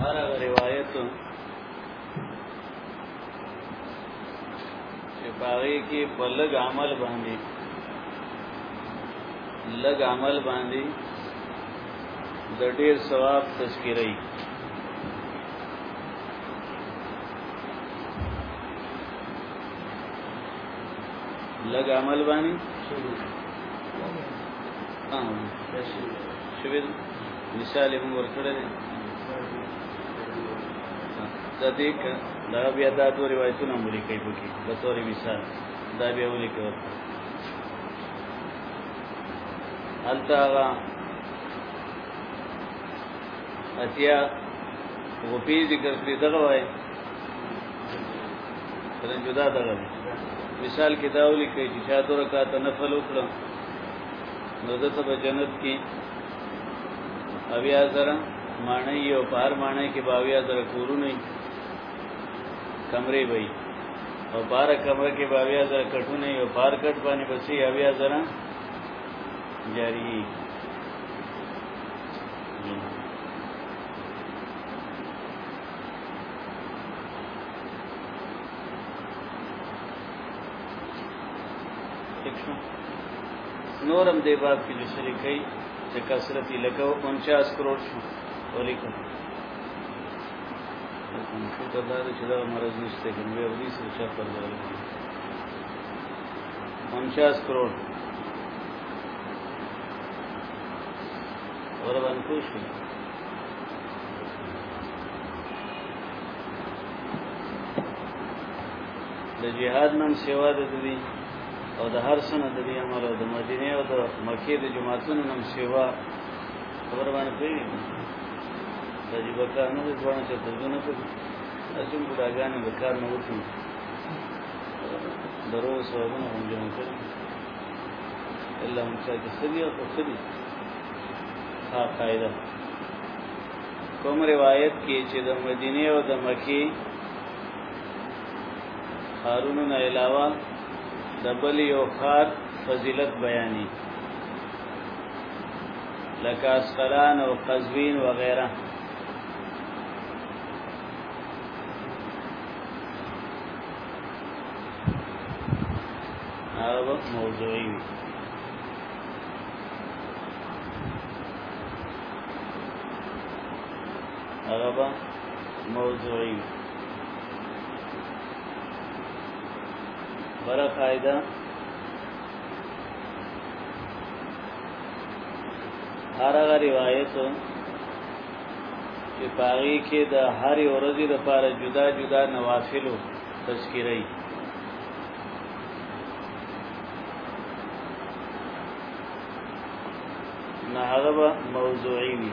هر هغه روایت چې باغې کې په لږ عمل باندې لږ عمل باندې د ډېر ثواب تذکرې لږ عمل باندې شوی مثال هم ورکړل دا دې دا بیا دا دوه روایتونه مولي کوي پکې د تور مثال دا بیا ولي کوي حالتا هغه اتیا غوپی ذکر کړی دغه وای ترنجدا دغه مثال کې دا ولي کوي چې چا دوه رکعات نفل وکړم نو د سبا جنت کې اویا زره معنی یو پار معنی کې باویا زره کورونه کمرې وي او بار کمره کې باویا زره کټونه یو پار کټ باندې بچي اویا زره جاری نورم دی باب کې جو شریکي چې کثرت یې لګو 49 کروڑ شو ولیکم شو ته دا چې دا مرز نشته کوم یو دې څه چا پر دا 49 کروڑ اور باندې خوش شو د جهاد نم سیوا د دوی او د هر سنه د دې عمل او د مدینه او د مکه د جماعتونو نم سیوا خبر باندې کوي د جبکار نه ځوان چې د دونه په اسیم ګډاګان د کار نه وتی درو سوالونه هم جوړ کړي الا هم چې سړي او سړي ها قاعده کوم روایت کې چې د مدینه او د مکه خارونو نه علاوه د بل یو خار فضیلت بیانې لکه اسقلان او قزوین وغیرہ هغه وخت موضوعي وي هغه به موضوعي وي برا قاعده هر هغه روایت چې پاغي کې د هر ورځې لپاره جدا جدا نوافلو تذکرې نه هغه موضوعي وي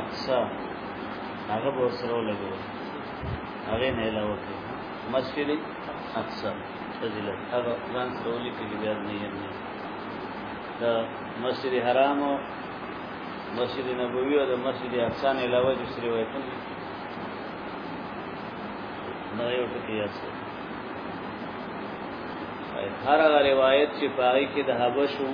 اقصا هغه به سره ولګو هغه نه لا وکړي مسجد اقصا فضیلت هغه ځان سره ولي کې بیا نه یې نه دا مسجد حرام او مسجد نبوي او د مسجد اقصا نه علاوه د سری وایته نه یو ټکی یاد هر هغه روایت چې پای کې د حبشو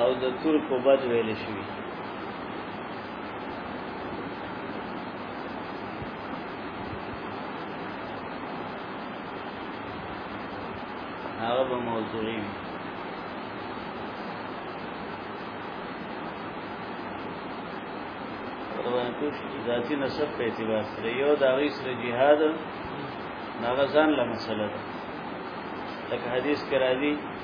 او د ترکو بد ویل شوی هغه به موضوعي وي ذاتی نسب په اعتبار سره یو دا غي سره jihad هغه ځان له مسله ده لکه حدیث کې راځي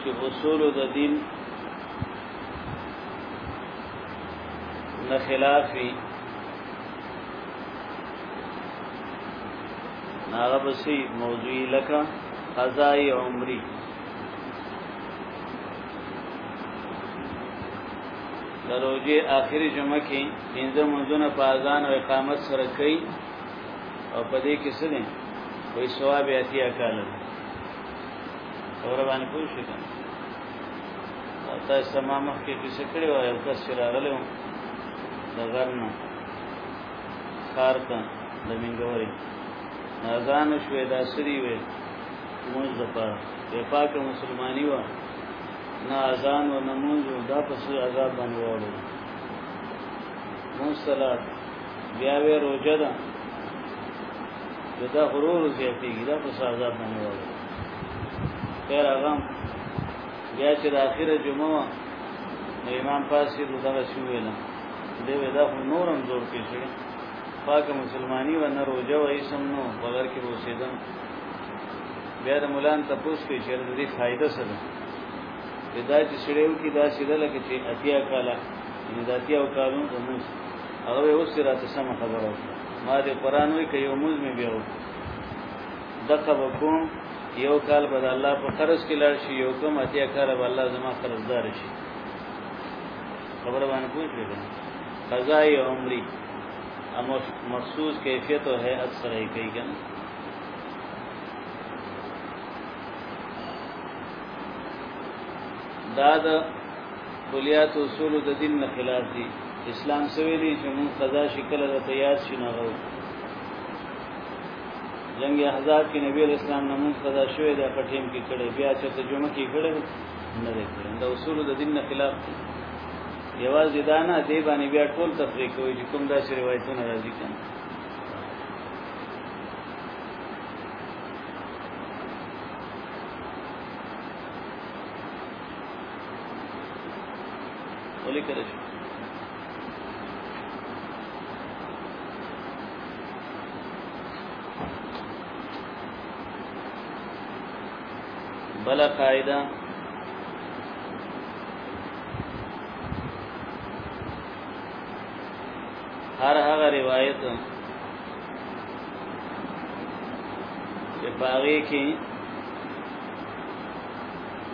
چې اصول د دین نه خلافي ناغه بسی موضوعی لکا قضای عمری دروجه آخری جمعه کې پنځه منځونه په اذان او اقامت سره کوي او په دې کې څه دي وې ثواب یې اتیا کاله خبره باندې پوه شئ کنه تاسو ما مخکې کیسه کړې وای او تاسو راغلی و د غر نه ښار ته د منګورې اذان شوې دا سری وې موږ د پاره په پاکه مسلمانی و نه اذان او نه موږ دا پس عذاب باندې وړو موږ صلات بیا وې روزه ده دا غرور زیاتېږي دا په سزا باندې وایي خیر هغه بیا چې د اخیره جمعه نو امام پاسې دغه شو ویل دی دا خو نورم زور کې شي پاک مسلمانی و نه روزه و ایسم نو بغیر کې وسیدم بیا د مولان تپوس کې چې د دې فائدہ څه ده دا چې سړیو کې دا سیده لکه چې اتیا کاله ان د اتیا کالونو زموږ هغه اوس راته سم خبره وکړه ما دې قران وې کې یو موز مې بیاو دغه وکوم یو کال به الله په قرض کې لاړ شي یو کوم اتیا کال به الله زما قرضدار شي خبره باندې پوښتنه ده قضا یې عمرې امر مخصوص کیفیت او هيئت سره یې کوي کنه دا د کلیات اصول د دین نه خلاف دي اسلام سوي دي چې موږ قضا شکل د تیار شي نه غو جنگ احزاب کې نبی اسلام نه موږ قضا شوې د پټیم کې کړي بیا چې ته جمعه کې کړي نه دي کړي دا اصول د دین نه خلاف دي یوازې دا نه دی باندې بیا ټول تفریق کوي چې کوم دا چې روایتونه راځي کنه ولیکل شي بل قاعده هر هغه روایت چې باغې کې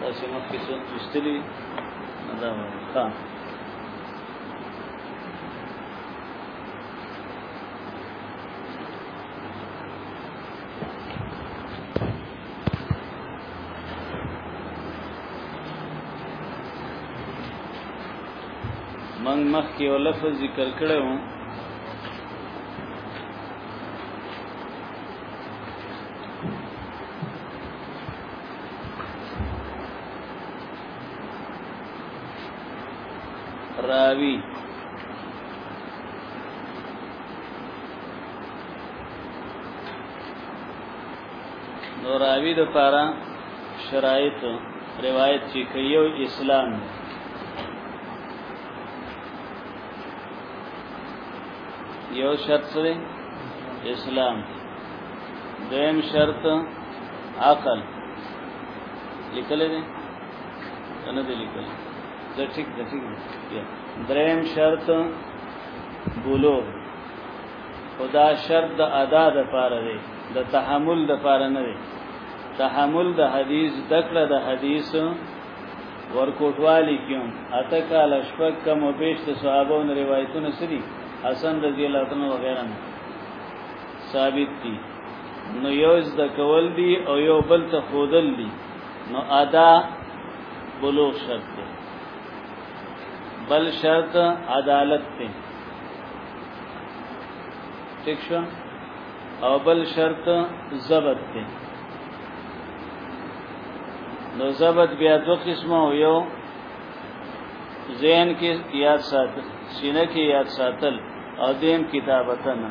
تاسو مخکې څه لوستلي دا ښه من مخکې یو لفظ ذکر کړی وم راوی نو راوی د پاره شرایط روایت چې کيو اسلام دی یو شرط سره اسلام دیم شرط عقل لیکل دي نه دي لیکل زه ټیک د ټیک دریم شرط بولو خدا شرط د ادا د پاره دی د تحمل د پاره نه دی تحمل د حدیث دکړه د حدیث ورکوټوالی کیوم اته کال شپک کم او بیش د صحابو روایتونه سری حسن رضی الله عنه وغیرہ ثابت دي نو یو زده کول دي او یو بل ته خودل دي نو ادا بلوغ شرط دی بل شرط عدالت دی ٹھیک شو او بل شرط ضبط دی نو ضبط بیا دو قسمه او یو ذهن کې یاد ساتل سینه کې یاد ساتل او دیم کتابتنه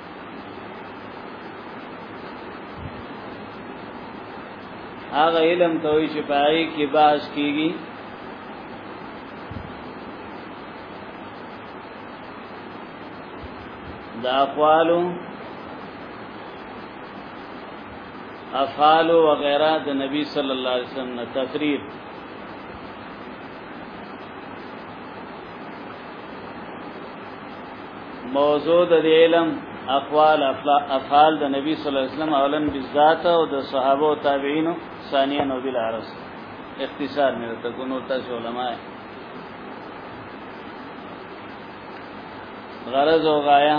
هغه علم ته وی چې پای کې باس کیږي دا اقوالو افعال و غیره د نبی صلی الله علیه وسلم نه تقریر موضوع د علم اقوال افعال د نبی صلی الله علیه وسلم اولا بالذات او د صحابه او تابعین ثانیا نو بل عرض اختصار مې ته کو نو تاسو علما غرض او غایا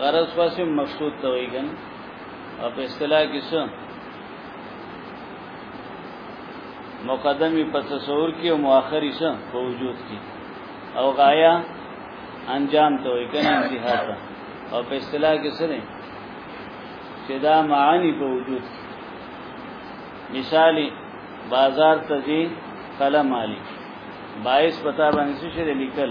غرض پاسې مقصود ته وایي کنه او په اصطلاح کې څه مقدمي په تصور کې او مؤخري څه په وجود کې او غایا انجام ته وایي کنه انتها ته او په اصطلاح کې څه نه چې دا معانی په وجود کې مثالی بازار ته ځي قلم علی باعث پتا باندې څه لیکل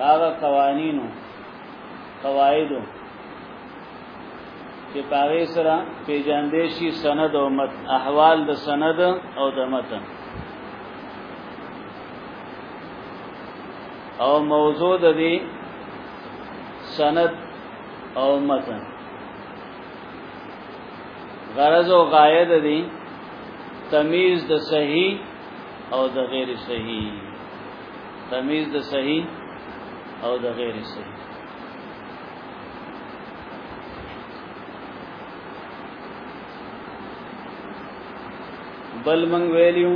هغه قوانینو قواعدو چې پاره سره پیجاندې شي سند او مت احوال د سند او د متن او موضوع د دې سند او متن غرض او غایه د دې تمیز د صحیح او د غیر صحیح تمیز د صحیح او د غیر صحیح بل من ویلیو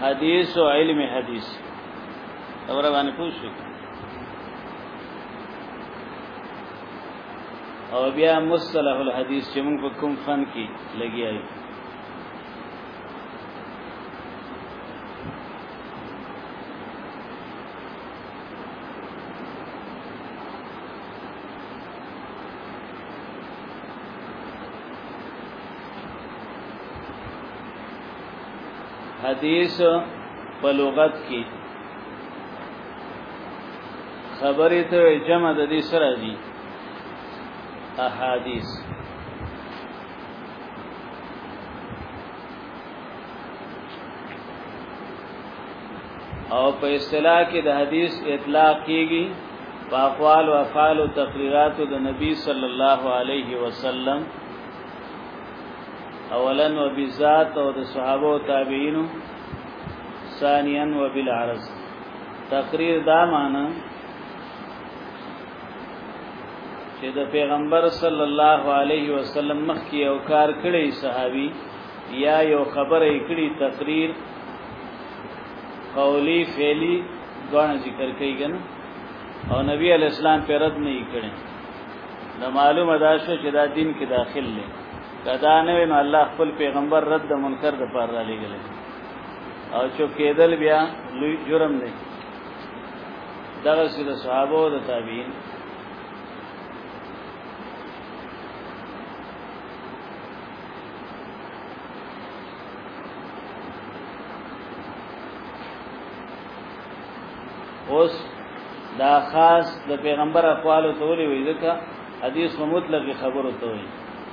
حدیث او علم حدیث اور باندې پوښتنه او بیا مصطلح الحدیث چې موږ په کوم فن کې لګیایو حدیث په لغت کې خبرې ته جمع د دې سره دي احادیث او په اصطلاح کې د حدیث اطلاق کیږي په اقوال او افعال او تقریرات د نبی صلی الله علیه وسلم اولا وبذات او د صحابه او تابعین ثانیا وبالعرض تقریر دا معنی چې د پیغمبر صلی الله علیه وسلم مخ کې یو کار کړی صحابي یا یو خبره کړی تقریر قولی فعلی دوه ذکر کوي ګنه او نبی علی اسلام پر رد نه کړي دا معلومه ده چې دا دین کې داخل دی کدا نه نو الله خپل پیغمبر رد منکر د پر را لګل او چوپ کېدل بیا لوی جرم دی دغه سید صحابه او تابعین اوس دا خاص د پیغمبر اقوال ته ولې وی ځکه حدیث مو مطلق خبرو ته وی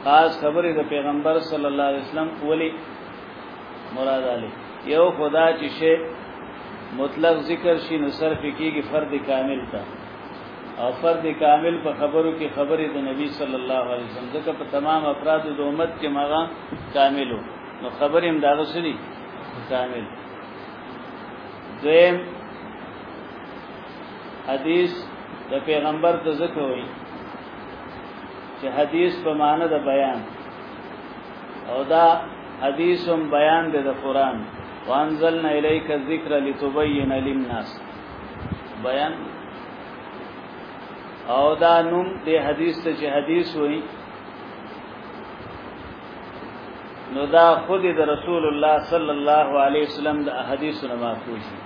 خاص خبره د پیغمبر صلی الله علیه وسلم ولې مراد علی یو خدا چې شی مطلق ذکر شي نو صرف کیږي فرد کامل ته او فرد کامل په خبرو کې خبره د نبی صلی الله علیه وسلم ځکه په تمام افراد د امت کې مغه کاملو نو خبرې هم دا غسري کامل دویم حدیث د پیغمبر ته ذکر وایي چې حدیث په معنی د بیان او دا حدیث هم بیان دی د قران وانزلنا الیک الذکر لتبین للناس بیان او دا نوم د حدیث ته چې حدیث وایي نو دا خود د رسول الله صلی الله علیه وسلم د احادیث نه ماخوذ شي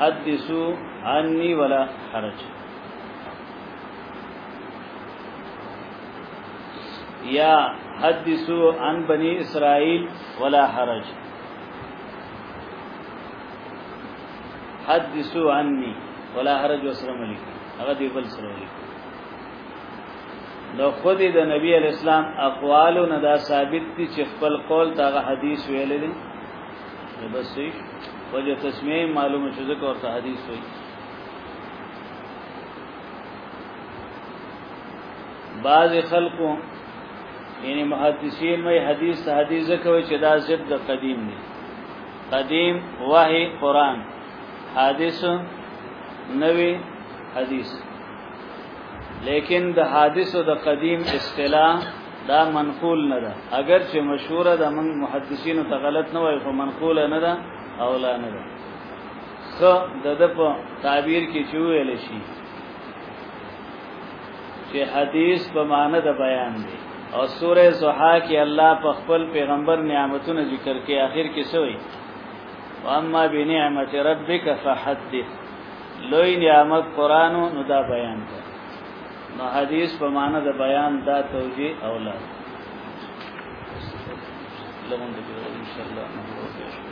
حدثو عني ولا حرج یا حدیثو عن بنی اسرائیل ولا حرج حدیثو عنی ولا حرج وسلم علی هغه دی بل سره علی نو خود د نبی علی اسلام اقوال نه دا ثابت دي چې خپل قول تاغه حدیث ویل دي بس وی وجه تسمیه معلومه شوه ځکه ورته حدیث وی بعض خلکو یعنی محدثین مې حدیث ته حدیث کوي چې دا ضد د قدیم دی قدیم وحی قران حادث نوی حدیث لیکن د حادث او د قدیم اصطلاح دا منقول نه ده اگر چې مشهور ده من محدثین ته غلط نه وای خو منقول نه ده او لا نه ده خو د د په تعبیر کې چې ویل شي چې حدیث په معنی د بیان دی او سوره زحا کې الله په خپل پیغمبر نعمتونه ذکر کې آخر کې سوې واما بنعمت ربک فحدث لوی نعمت قران نو دا بیان کړ نو حدیث په معنی د بیان دا توجیه اولاد لغون دې ان شاء الله